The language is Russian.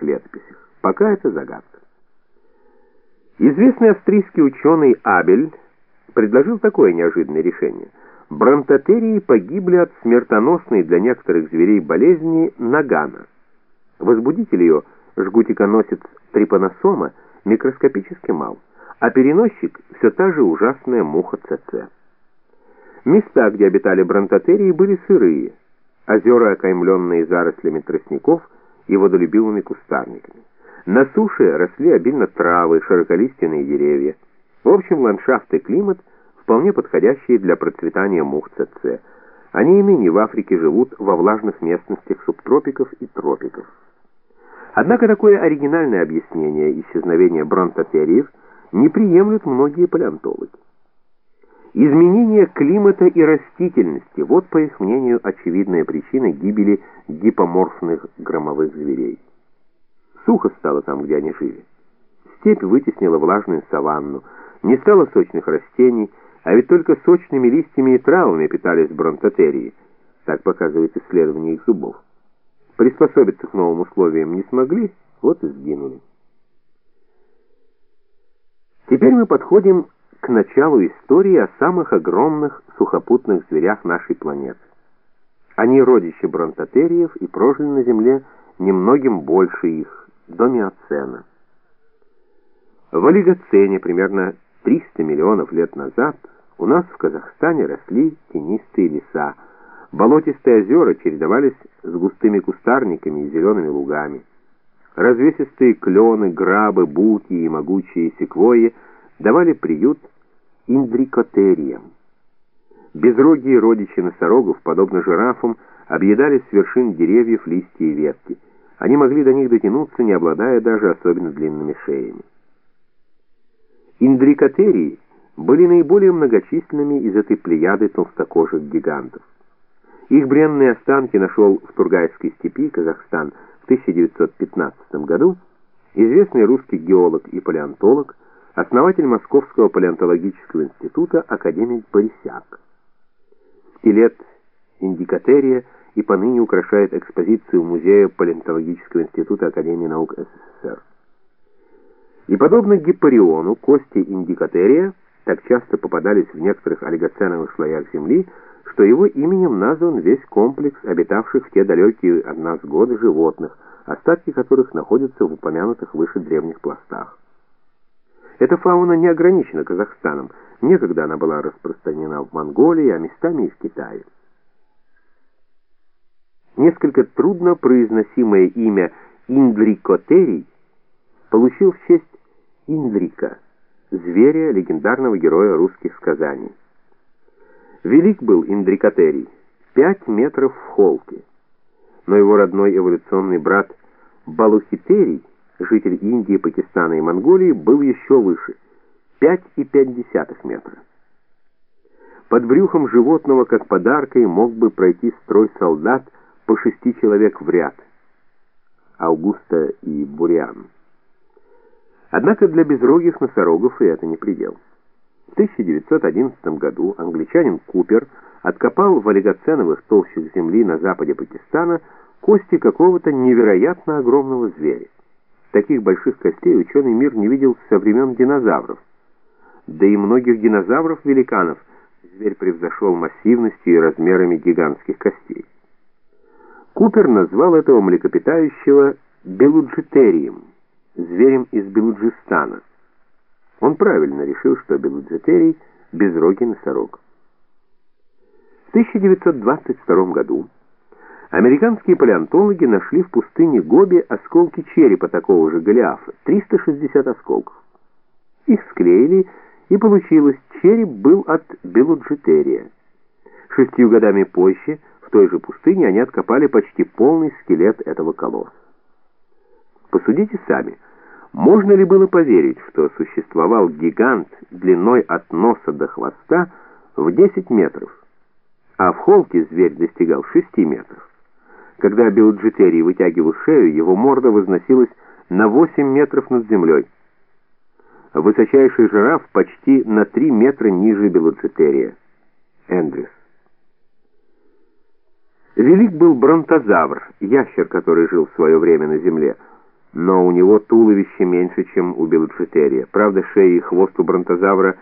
древних летописях. Пока это загадка. Известный австрийский ученый Абель предложил такое неожиданное решение. Бронтотерии погибли от смертоносной для некоторых зверей болезни нагана. Возбудитель ее, жгутиконосец трипаносома, микроскопически мал, а переносчик все та же ужасная муха ЦЦ. Места, где обитали бронтотерии, были сырые, озера, окаймленные зарослями тростников и водолюбивыми кустарниками. На суше росли обильно травы, широколиственные деревья. В общем, ландшафт и климат вполне подходящие для процветания мух ЦЦ. Они и ныне в Африке живут во влажных местностях субтропиков и тропиков. Однако такое оригинальное объяснение исчезновения бронтотериев не приемлют многие палеонтологи. Изменение климата и растительности – вот, по их мнению, очевидная причина гибели гипоморфных громовых зверей. Сухо стало там, где они жили. Степь вытеснила влажную саванну, не стало сочных растений, а ведь только сочными листьями и травами питались бронтотерии, так показывает исследование их зубов. Приспособиться к новым условиям не смогли, вот и сгинули. Теперь мы подходим началу истории о самых огромных сухопутных зверях нашей планеты. Они родичи бронтотериев и прожили на Земле немногим больше их, до миоцена. В олигоцене примерно 300 миллионов лет назад у нас в Казахстане росли тенистые леса, болотистые озера чередовались с густыми кустарниками и зелеными лугами. Развесистые клены, грабы, буки и могучие секвойи давали приют индрикотериям. Безрогие родичи носорогов, подобно жирафам, объедали с вершин деревьев листья и ветки. Они могли до них дотянуться, не обладая даже особенно длинными шеями. Индрикотерии были наиболее многочисленными из этой плеяды толстокожих гигантов. Их бренные останки нашел в Тургайской степи, Казахстан, в 1915 году известный русский геолог и палеонтолог, основатель Московского палеонтологического института академик Борисяк. Скелет индикатерия и поныне украшает экспозицию Музея палеонтологического института Академии наук СССР. И подобно гиппариону, кости индикатерия так часто попадались в некоторых олигоценовых слоях Земли, что его именем назван весь комплекс обитавших в те далекие от нас годы животных, остатки которых находятся в упомянутых выше древних пластах. Эта фауна не ограничена Казахстаном. Некогда она была распространена в Монголии, а местами и в Китае. Несколько трудно произносимое имя Индрикотерий получил в честь Индрика, зверя, легендарного героя русских сказаний. Велик был Индрикотерий, 5 метров в холке, но его родной эволюционный брат Балухитерий житель Индии, Пакистана и Монголии, был еще выше – 5,5 метра. Под брюхом животного, как подаркой, мог бы пройти строй солдат по шести человек в ряд. Аугуста и Буриан. Однако для безрогих носорогов и это не предел. В 1911 году англичанин Купер откопал в олигоценовых толщах земли на западе Пакистана кости какого-то невероятно огромного зверя. Таких больших костей ученый мир не видел со времен динозавров. Да и многих динозавров-великанов зверь превзошел массивностью и размерами гигантских костей. Купер назвал этого млекопитающего белуджитерием, зверем из Белуджистана. Он правильно решил, что белуджитерий – безрогий носорог. В 1922 году Американские палеонтологи нашли в пустыне Гоби осколки черепа такого же Голиафа, 360 осколков. Их склеили, и получилось, череп был от Белуджитерия. Шестью годами позже, в той же пустыне, они откопали почти полный скелет этого колосса. Посудите сами, можно ли было поверить, что существовал гигант длиной от носа до хвоста в 10 метров, а в холке зверь достигал 6 метров? Когда Белджитерий вытягивал шею, его морда возносилась на 8 метров над землей. Высочайший жираф почти на 3 метра ниже Белоцетерия. Эндрюс. Велик был бронтозавр, ящер, который жил в свое время на земле. но у него туловище меньше, чем у белоцетерия. Правда, шея и хвост у бронтозавра